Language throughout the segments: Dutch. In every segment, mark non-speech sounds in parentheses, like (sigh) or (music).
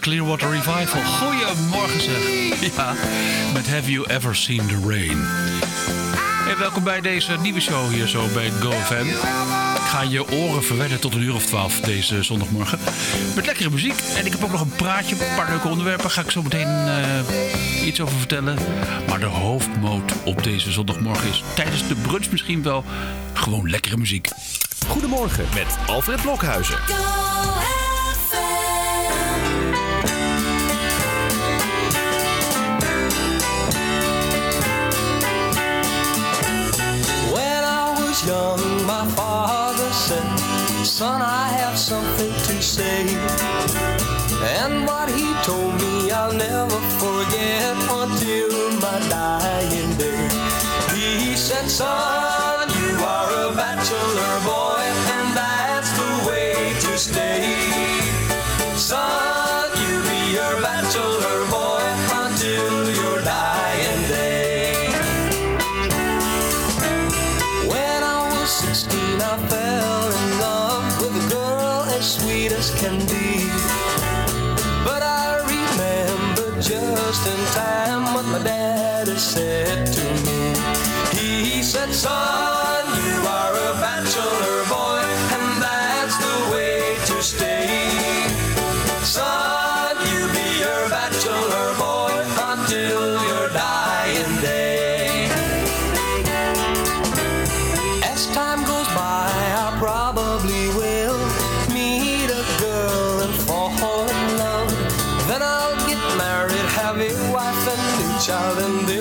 Creedence Clearwater Revival. Goedemorgen zeg. Ja, met Have You Ever Seen the Rain. Hey, welkom bij deze nieuwe show hier zo bij GoFam. Ik ga je oren verwennen tot een uur of twaalf deze zondagmorgen. Met lekkere muziek. En ik heb ook nog een praatje, een paar leuke onderwerpen. Ga ik zo meteen uh, iets over vertellen. Maar de hoofdmoot op deze zondagmorgen is tijdens de brunch misschien wel gewoon lekkere muziek. Goedemorgen met Alfred Blokhuizen. Young, my father said, Son, I have something to say. And what he told me I'll never forget until my dying day. He said, Son, you are a bachelor boy, child, and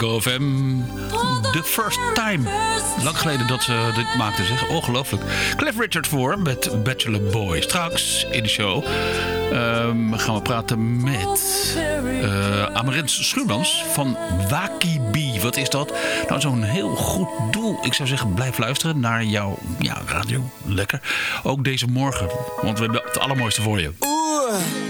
GoFM. The First Time. Lang geleden dat ze dit maakten, zeg. Ongelooflijk. Cliff Richard voor met Bachelor Boy. Straks in de show ehm, gaan we praten met eh Amarins Schuurmans van Wakibi. Wat is dat? Nou, zo'n heel goed doel. Ik zou zeggen, blijf luisteren naar jouw ja, radio. Lekker. Ook deze morgen, want we hebben het allermooiste voor je. Oeh.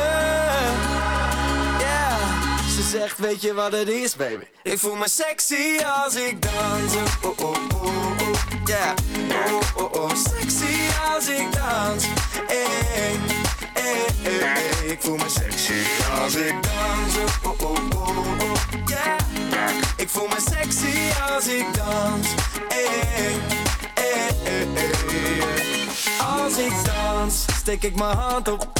Zegt, weet je wat het is, baby? Ik voel me sexy als ik dans. Oh, oh, oh, oh. Yeah. Oh, oh, oh. Sexy als ik dans. Hey, hey, hey, hey. Ik voel me sexy als ik dans. Oh, oh, oh, oh. Yeah. Ik voel me sexy als ik dans. Hey, hey, hey. Als ik dans, steek ik mijn hand op.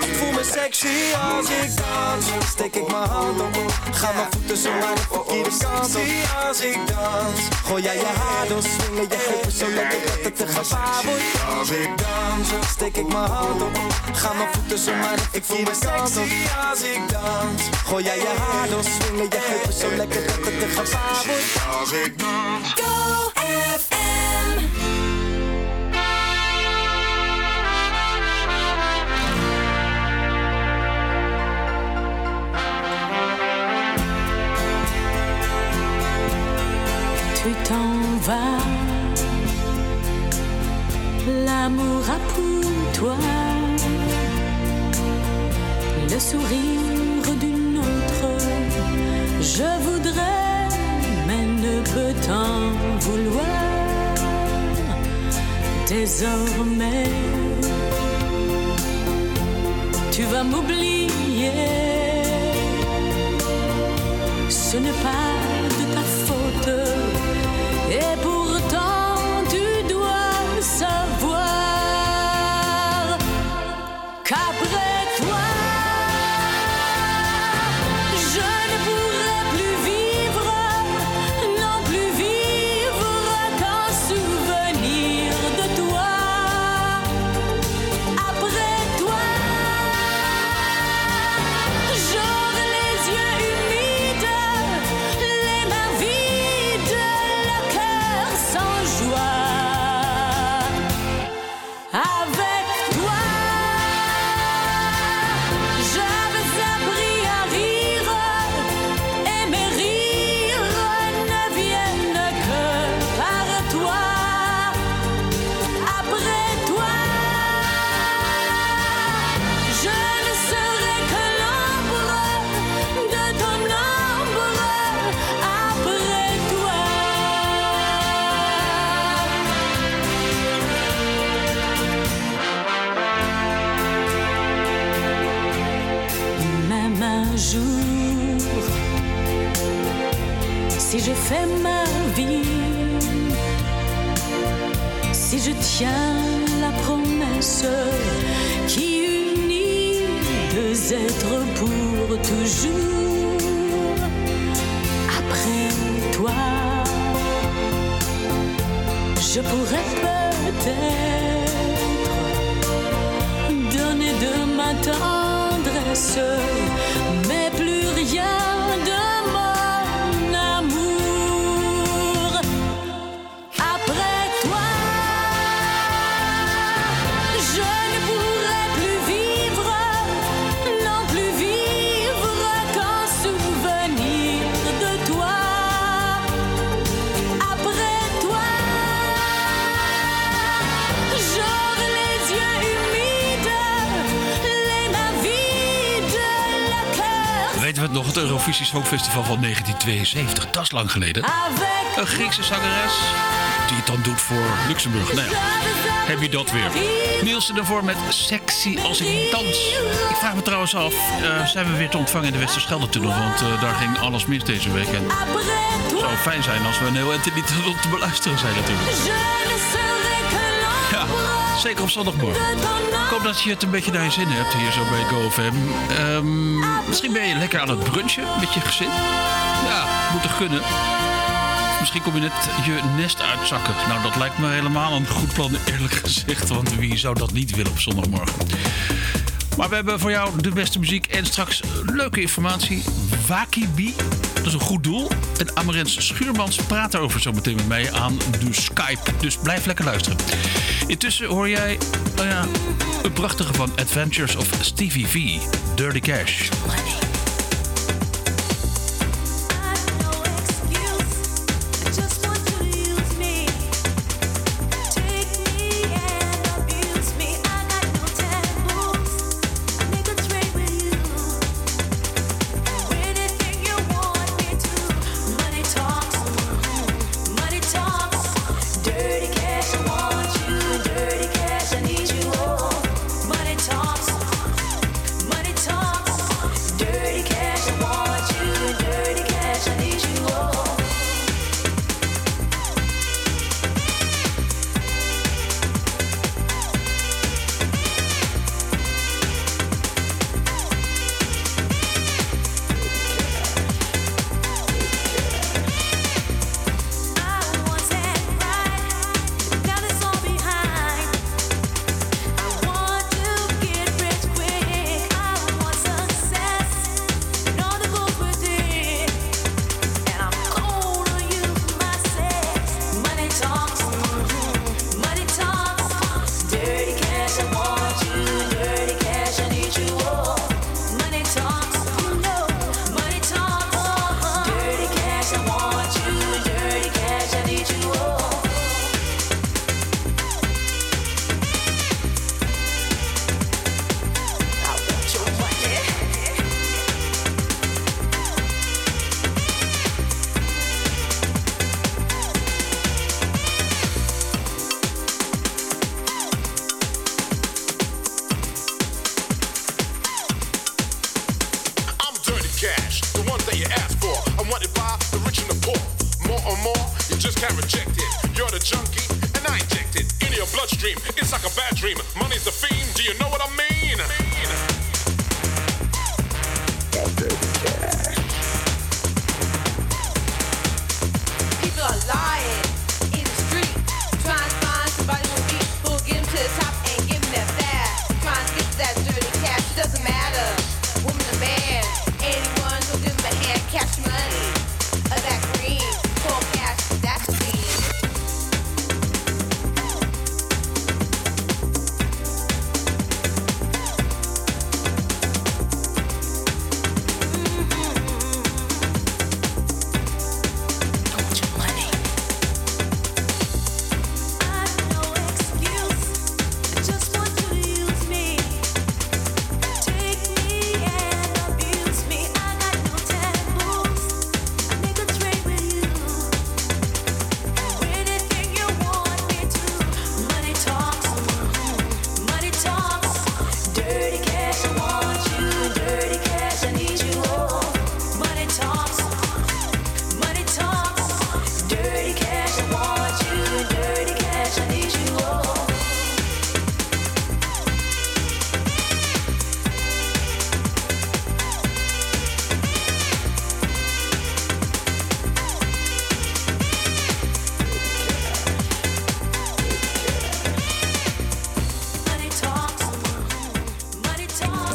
Ik voel me sexy als ik dans. Steek ik mijn hand op. Ga mijn voeten zomaar de verkeerde kant als ik dans. Gooi jij je haar door, swingen je heupen zo lekker dat het te gevaar wordt. Als ik dans, steek ik mijn hand op. Ga mijn voeten zomaar de verkeerde kant op. als ik dans. Gooi jij je haar door, swingen je heupen zo lekker dat het te gevaar wordt. Als ik dans. Tu t'en vas, l'amour a pour toi le sourire d'une autre. Je voudrais, mais ne peux t'en vouloir. Désormais, tu vas m'oublier. Ce n'est pas ma vie, si je tiens la promesse qui unit deux êtres pour toujours. Après toi, je pourrais peut-être Eurovisie Songfestival van 1972. Dat is lang geleden. Een Griekse zangeres die het dan doet voor Luxemburg. Nou ja, heb je dat weer. Nielsen ervoor met Sexy als ik dans. Ik vraag me trouwens af, eh, zijn we weer te ontvangen in de Westerschelde-tunnel? Want eh, daar ging alles mis deze week. En het zou fijn zijn als we een heel te, te beluisteren zijn natuurlijk. Zeker op zondagmorgen. Ik hoop dat je het een beetje naar je zin hebt hier zo bij GoFM. Ehm misschien ben je lekker aan het brunchen met je gezin. Ja, moet er kunnen. Misschien kom je net je nest uitzakken. Nou, dat lijkt me helemaal een goed plan, eerlijk gezegd. Want wie zou dat niet willen op zondagmorgen? Maar we hebben voor jou de beste muziek en straks leuke informatie. Wakibi, dat is een goed doel. En Amarens Schuurmans praat daarover zo meteen met mij aan de Skype. Dus blijf lekker luisteren. Intussen hoor jij, nou ja, een prachtige van Adventures of Stevie V, Dirty Cash. song.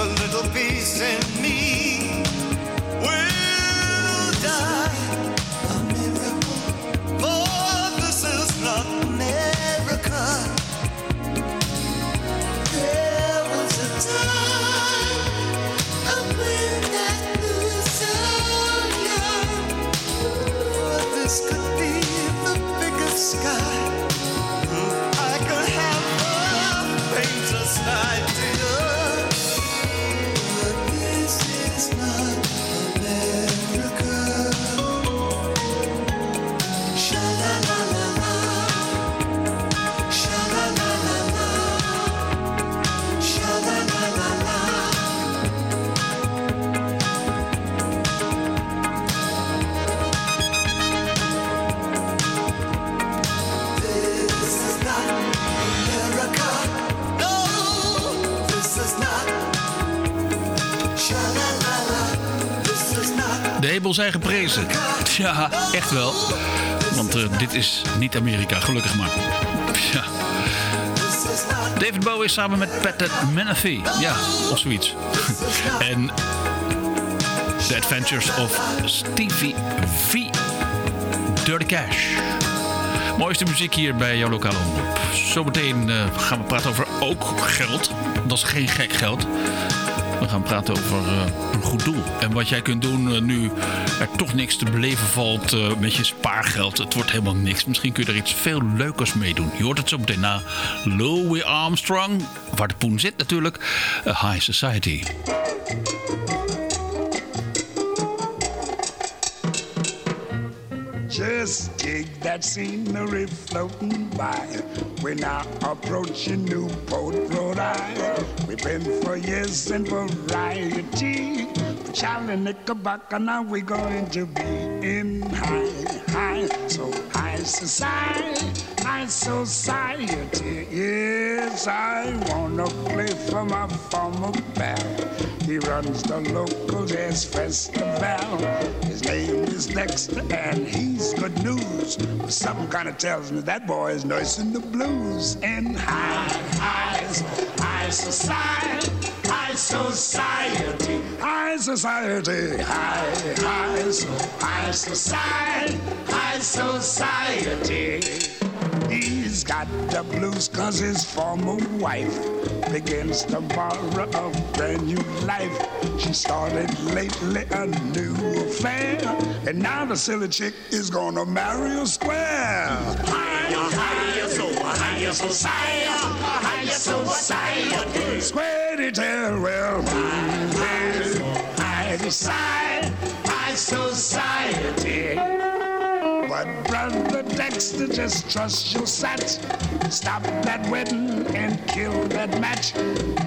a little piece in me. Zijn geprezen. (laughs) Ja, echt wel. Want eh, dit is niet Amerika, gelukkig maar. Ja. David Bowie samen met Pat Menafee. Ja, of zoiets. (laughs) en The Adventures of Stevie V. Dirty Cash. Mooiste muziek hier bij jouw lokale omroep. Zometeen eh, gaan we praten over ook geld. Dat is geen gek geld. We gaan praten over eh, een goed doel. En wat jij kunt doen eh, nu er toch niks te beleven valt eh, met je spaargeld. Het wordt helemaal niks. Misschien kun je er iets veel leukers mee doen. Je hoort het zo meteen na Louis Armstrong. Waar de poen zit natuurlijk. High Society. Just dig that scenery floating by. We're now approaching Newport, Rhode Island. We've been for years in variety. Charlie Knickerbocker, now we're going to be in high, high, so high society, high society. Yes, I wanna play for my former pal. He runs the local jazz festival. His name is Dexter, and he's good news. But something kind of tells me that boy is nursing the blues. In high, high, high society, high society, high society, high, high, high society, high society. Got the blues cause his former wife begins tomorrow a brand new life. She started lately a new affair, and now the silly chick is gonna marry a square. Higher, higher, so higher society, higher society. Squarey tell well, high society, high society. But brother Dexter, just trust your sat. Stop that wedding and kill that match.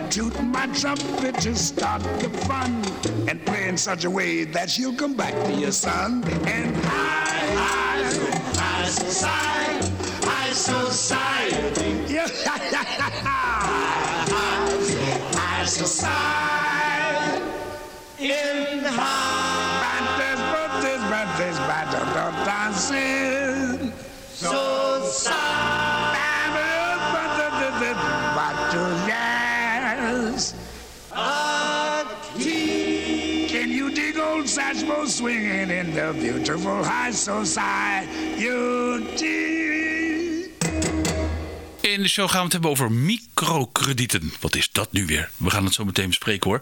Toot my trumpet to start the fun. And play in such a way that she'll come back to your son. And high, high, high society, high (laughs) society. Yeah, old Satchmo swinging in the beautiful high society? In de show gaan we het hebben over microkredieten. Wat is dat nu weer? We gaan het zo meteen bespreken hoor.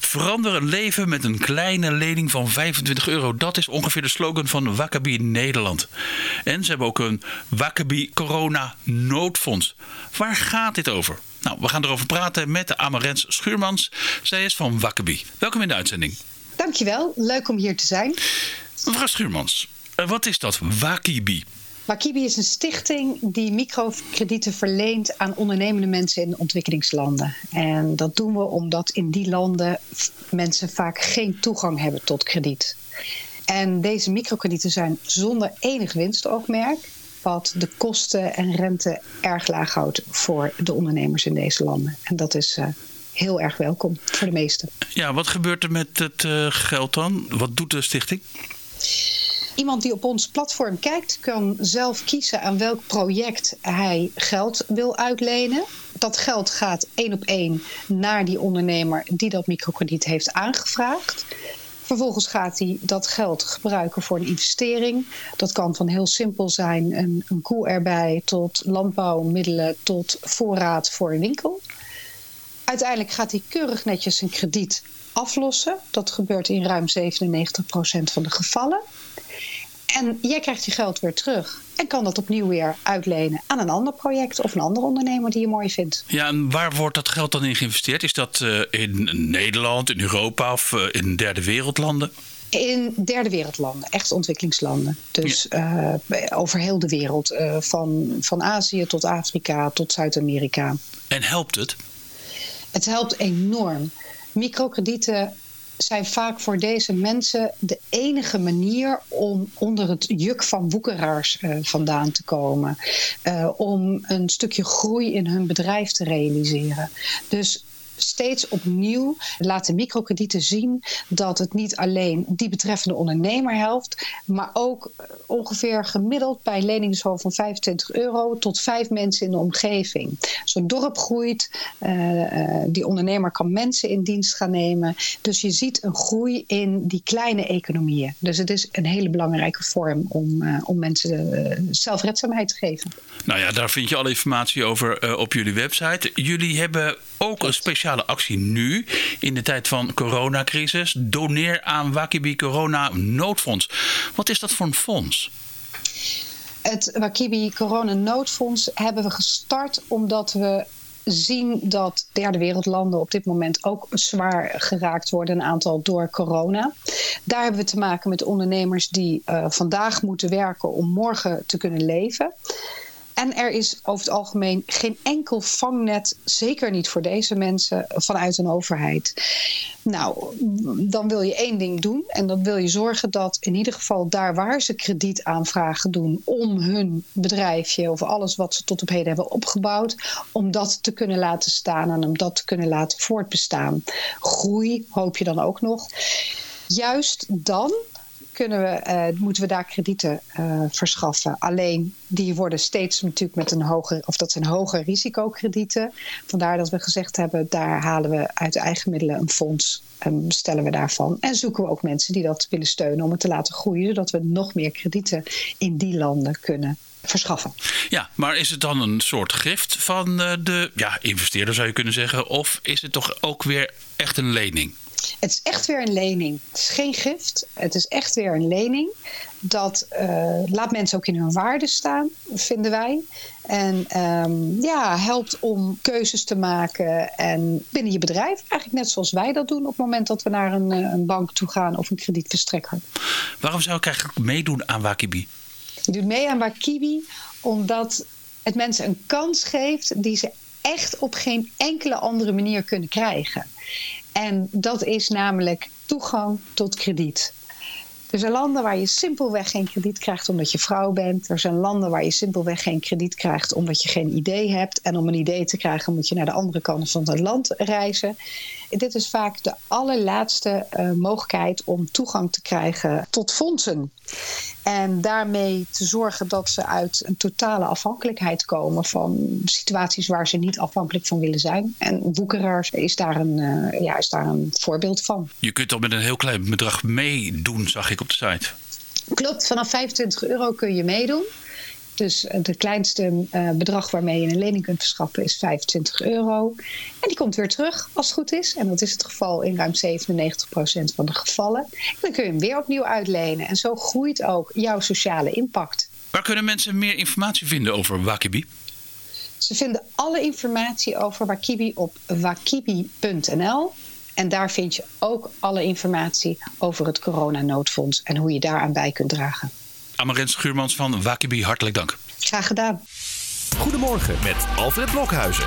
Verander een leven met een kleine lening van 25 euro. Dat is ongeveer de slogan van Wakabi Nederland. En ze hebben ook een Wakabi Corona Noodfonds. Waar gaat dit over? Nou, we gaan erover praten met de Amarens Schuurmans. Zij is van Wakabi. Welkom in de uitzending. Dankjewel, leuk om hier te zijn. Mevrouw Schuurmans, eh, wat is dat Wakibi? Wakibi is een stichting die microkredieten verleent aan ondernemende mensen in ontwikkelingslanden. En dat doen we omdat in die landen mensen vaak geen toegang hebben tot krediet. En deze microkredieten zijn zonder enig winstoogmerk, wat de kosten en rente erg laag houdt voor de ondernemers in deze landen. En dat is eh, heel erg welkom voor de meesten. Ja, wat gebeurt er met het eh, geld dan? Wat doet de stichting? Iemand die op ons platform kijkt, kan zelf kiezen aan welk project hij geld wil uitlenen. Dat geld gaat één op één naar die ondernemer die dat microkrediet heeft aangevraagd. Vervolgens gaat hij dat geld gebruiken voor een investering. Dat kan van heel simpel zijn een, een koe erbij tot landbouwmiddelen tot voorraad voor een winkel. Uiteindelijk gaat hij keurig netjes zijn krediet aflossen. Dat gebeurt in ruim 97% van de gevallen. En jij krijgt je geld weer terug en kan dat opnieuw weer uitlenen aan een ander project of een andere ondernemer die je mooi vindt. Ja, en waar wordt dat geld dan in geïnvesteerd? Is dat eh, in Nederland, in Europa of eh, in derde wereldlanden? In derde wereldlanden, echt ontwikkelingslanden. Dus eh, over heel de wereld, van, van Azië tot Afrika tot Zuid-Amerika. En helpt het? Het helpt enorm. Microkredieten zijn vaak voor deze mensen de enige manier om onder het juk van woekeraars eh, vandaan te komen. Eh, om een stukje groei in hun bedrijf te realiseren. Dus steeds opnieuw laten microkredieten zien dat het niet alleen die betreffende ondernemer helpt, maar ook eh, ongeveer gemiddeld bij een leningsniveau van 25 euro tot vijf mensen in de omgeving. Zo'n dorp groeit, uh, die ondernemer kan mensen in dienst gaan nemen. Dus je ziet een groei in die kleine economieën. Dus het is een hele belangrijke vorm om, uh, om mensen zelfredzaamheid te geven. Nou ja, daar vind je alle informatie over op jullie website. Jullie hebben ook een speciale actie nu in de tijd van coronacrisis. Doneer aan Wakibi Corona Noodfonds. Wat is dat voor een fonds? Het Wakibi Corona Noodfonds hebben we gestart omdat we zien dat derde wereldlanden op dit moment ook zwaar geraakt worden, een aantal door corona. Daar hebben we te maken met ondernemers die uh, vandaag moeten werken om morgen te kunnen leven. En er is over het algemeen geen enkel vangnet, zeker niet voor deze mensen, vanuit een overheid. Nou, dan wil je één ding doen. En dan wil je zorgen dat in ieder geval daar waar ze kredietaanvragen doen om hun bedrijfje of alles wat ze tot op heden hebben opgebouwd, om dat te kunnen laten staan en om dat te kunnen laten voortbestaan. Groei hoop je dan ook nog. Juist dan kunnen we, uh, moeten we daar kredieten uh, verschaffen. Alleen die worden steeds natuurlijk met een hoger, of dat zijn hoger risicokredieten. Vandaar dat we gezegd hebben, daar halen we uit eigen middelen een fonds en bestellen we daarvan. En zoeken we ook mensen die dat willen steunen om het te laten groeien, zodat we nog meer kredieten in die landen kunnen verschaffen. Ja, maar is het dan een soort gift van uh, de ja, investeerder, zou je kunnen zeggen? Of is het toch ook weer echt een lening? Het is echt weer een lening. Het is geen gift. Het is echt weer een lening. Dat uh, laat mensen ook in hun waarde staan, vinden wij. En um, ja, helpt om keuzes te maken. En binnen je bedrijf, eigenlijk net zoals wij dat doen op het moment dat we naar een, een bank toe gaan of een kredietverstrekker. Waarom zou ik eigenlijk meedoen aan Wakibi? Je doet mee aan Wakibi omdat het mensen een kans geeft die ze echt op geen enkele andere manier kunnen krijgen. En dat is namelijk toegang tot krediet. Er zijn landen waar je simpelweg geen krediet krijgt omdat je vrouw bent. Er zijn landen waar je simpelweg geen krediet krijgt omdat je geen idee hebt. En om een idee te krijgen moet je naar de andere kant van het land reizen. Dit is vaak de allerlaatste uh, mogelijkheid om toegang te krijgen tot fondsen. En daarmee te zorgen dat ze uit een totale afhankelijkheid komen van situaties waar ze niet afhankelijk van willen zijn. En woekeraars is daar een, uh, ja, is daar een voorbeeld van. Je kunt al met een heel klein bedrag meedoen, zag ik op de site. Klopt, vanaf 25 euro kun je meedoen. Dus het kleinste uh, bedrag waarmee je een lening kunt verschaffen is 25 euro. En die komt weer terug als het goed is. En dat is het geval in ruim 97% van de gevallen. En dan kun je hem weer opnieuw uitlenen. En zo groeit ook jouw sociale impact. Waar kunnen mensen meer informatie vinden over Wakibi? Ze vinden alle informatie over Wakibi op wakibi.nl. En daar vind je ook alle informatie over het coronanoodfonds en hoe je daaraan bij kunt dragen. Amarens Schuurmans van Wakibi, hartelijk dank. Graag gedaan. Goedemorgen met Alfred Blokhuizen.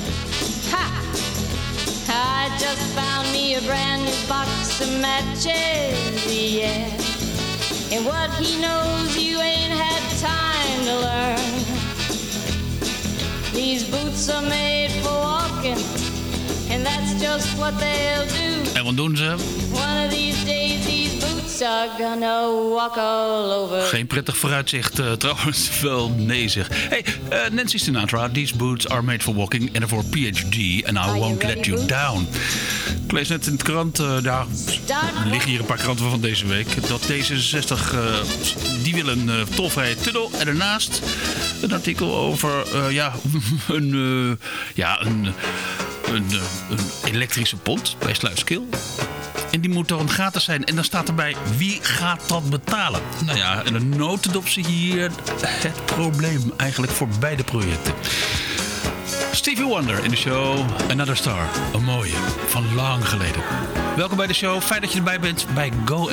I just found me a brand new box of matches, yeah. And what he knows you ain't had time to learn. These boots are made for walking, and that's just what they'll do. En wat doen ze? Geen prettig vooruitzicht eh, trouwens. (laughs) Wel nee zeg. Hey, eh, Nancy Sinatra. These boots are made for walking. En voor PhD. And I won't let you down. Ik lees net in de krant. eh, daar er liggen hier een paar kranten van deze week. Dat D66. eh, die willen een uh, tolvrije tunnel. En daarnaast een artikel over. (laughs) ja, een. ja, een. Een, eh, een elektrische pont bij Sluiskil. En die moet dan gratis zijn. En dan staat erbij, wie gaat dat betalen? Nou ja, en een notendop zie je hier het probleem eigenlijk voor beide projecten. Stevie Wonder in de show Another Star. Een mooie, van lang geleden. Welkom bij de show. Fijn dat je erbij bent bij Go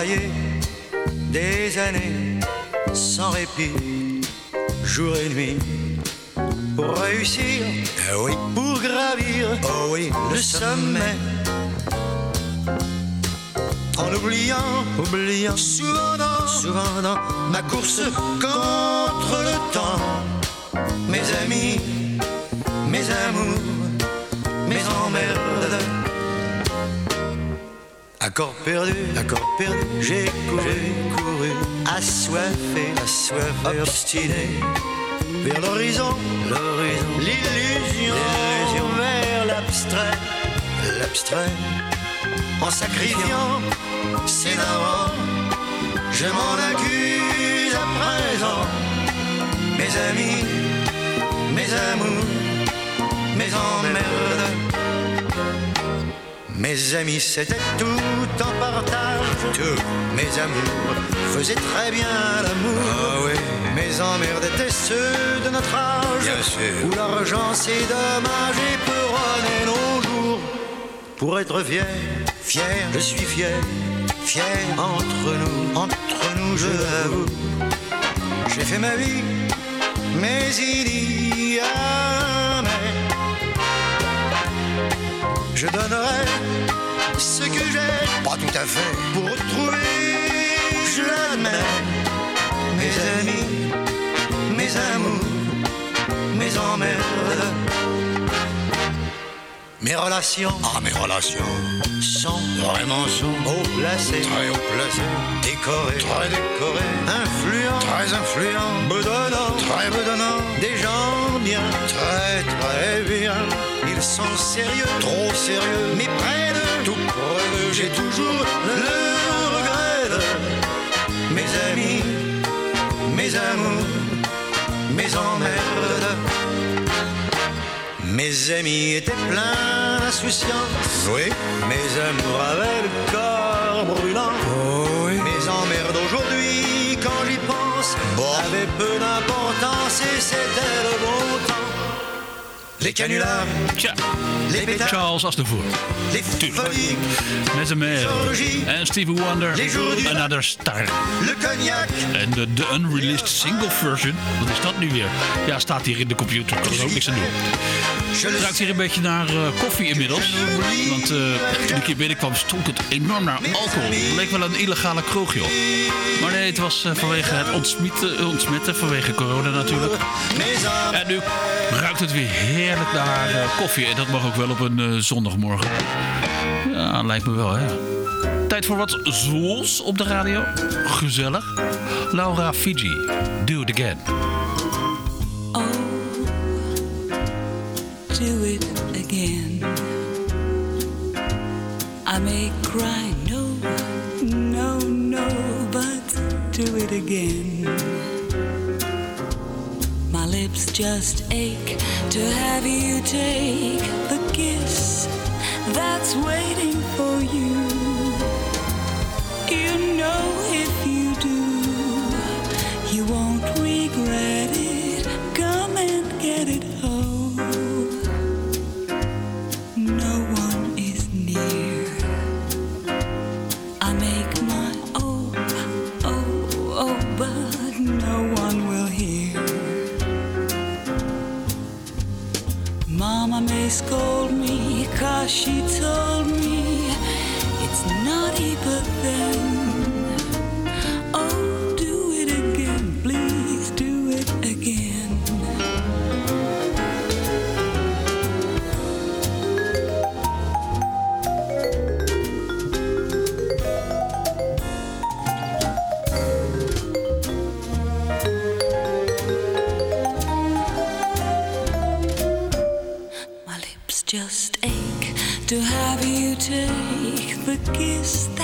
J'ai travaillé des années sans répit, jour et nuit, pour réussir, eh oui, pour gravir, oh oui, le sommet. En oubliant, oubliant, souvent dans, souvent dans ma course contre le temps, mes amis, mes amours, mes emmerdes. Accord perdu, accord perdu, j'ai couru, couru, assoiffé, assoiffé, obstiné, vers l'horizon, l'horizon, l'illusion, l'illusion, vers l'abstrait, l'abstrait, en sacrifiant. Ses darons, je m'en accuse à présent, mes amis, mes amours, mes emmerdes. Mes amis, c'était tout en partage. Tous mes amours faisaient très bien l'amour. Ah oui. Mes emmerdes étaient ceux de notre âge. Bien sûr. Où l'argent, c'est dommage et peut nos jours. Pour être fier, fier, je suis fier, fier entre nous, entre nous, je l'avoue. J'ai fait ma vie, mais il y a je donnerai ce que j'ai, pas tout à fait, pour retrouver, je l'admets, mes amis, mes amours, mes emmerdes. Mes relations, Ah, mes relations. sont Vraiment sont haut placées, très haut placées. décorées, Très décorées. influents, Très influents. bedonnants, Très bedonnants. des gens bien, très très bien. Ils sont sérieux, trop sérieux, mais près de tout près j'ai toujours le regret de mes amis, mes amours, mes emmerdes. Mes amis étaient pleins d'insouciance, Oui. mes amours avaient le corps brûlant. Oh oui. Mes emmerdes aujourd'hui, quand j'y pense, Bon. avaient peu d'importance et c'était le bon temps. Les canulars, Tja, les pétards, Charles Aznavour. les folies, Met een meer. En Stevie Wonder, Another Star. le cognac. En de, de unreleased single version, wat is dat nu weer? Ja, staat hier in de computer, kan er ook niks aan doen. Het ruikt hier een beetje naar eh, koffie inmiddels. Want eh, toen ik hier binnenkwam stonk het enorm naar alcohol. Het leek wel een illegale kroeg, joh. Maar nee, het was eh, vanwege het ontsmetten, ontsmetten, vanwege corona natuurlijk. En nu ruikt het weer heerlijk naar eh, koffie. En dat mag ook wel op een eh, zondagmorgen. Ja, lijkt me wel, hè. Tijd voor wat zwoels op de radio. Gezellig. Laura Fiji, Do It Again. do it again. I may cry, no, no, no, but do it again. Lips just ache to have you take the kiss that's waiting for you. You know if scold me, cause she told kiss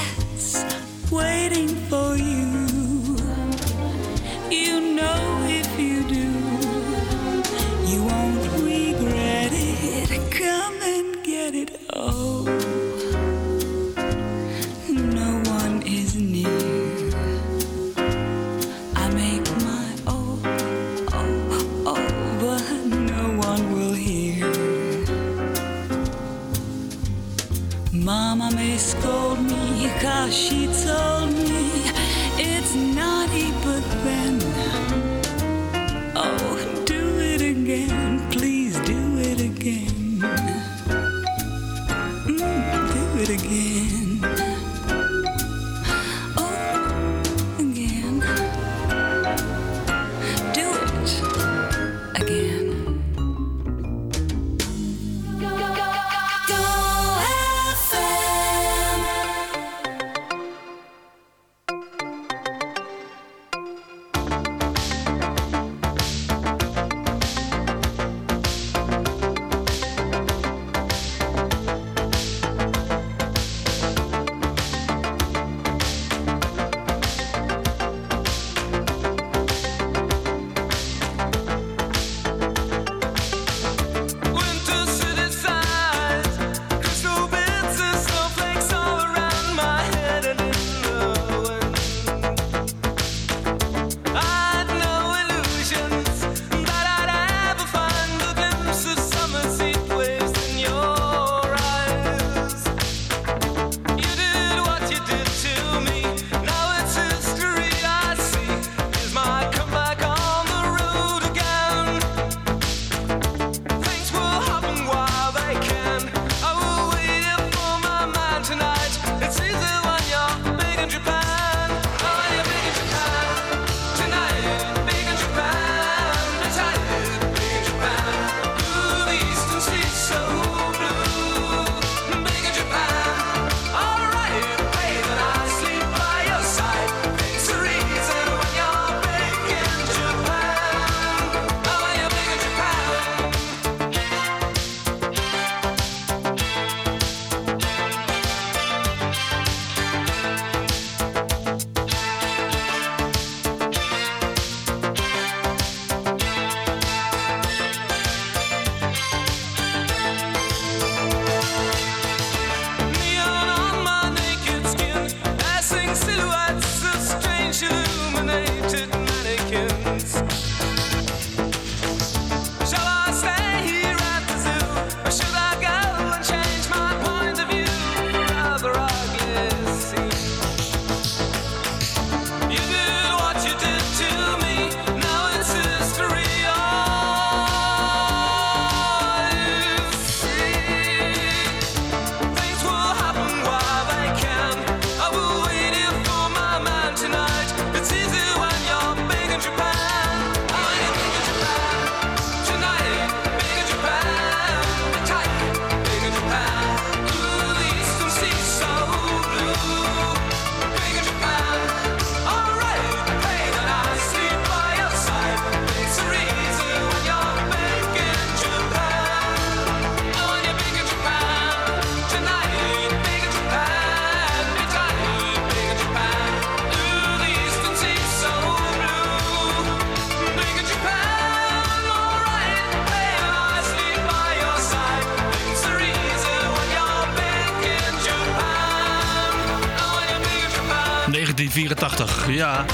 1984, ja.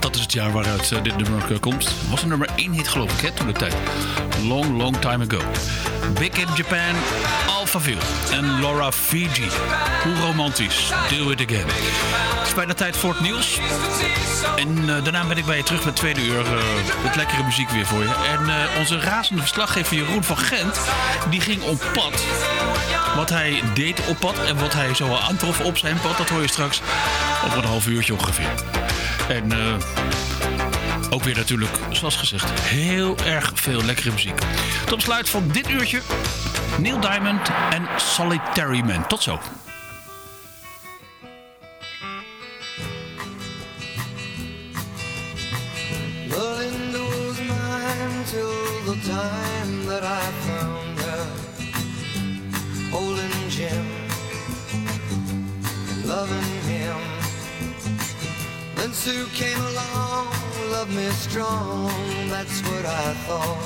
Dat is het jaar waaruit eh, dit nummer eh, komt. Was een nummer 1 hit geloof ik, hè, toen de tijd. Long, long time ago. Big in Japan, Alphaville en Laura Fiji. Hoe romantisch. Do it again. Het is bijna tijd voor het nieuws. En eh, daarna ben ik bij je terug met tweede uur. eh, met lekkere muziek weer voor je. En eh, onze razende verslaggever Jeroen van Gent, die ging op pad. Wat hij deed op pad en wat hij zo aantrof op zijn pad, dat hoor je straks over een half uurtje ongeveer. En ook weer natuurlijk, zoals gezegd, heel erg veel lekkere muziek. Tot besluit van dit uurtje, Neil Diamond en Solitary Man. Tot zo. Loving. Then Sue came along, loved me strong, that's what I thought.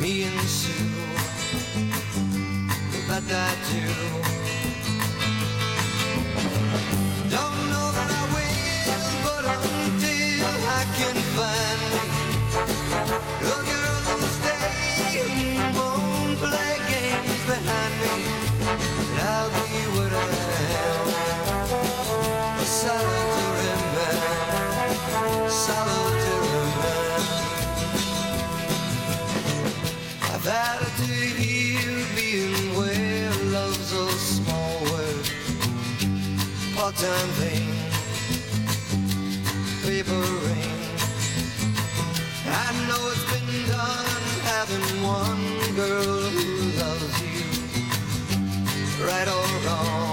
Me and Sue, that I do. Don't know that I will, but until I can find me part-time thing, paper ring. I know it's been done having one girl who loves you, right or wrong.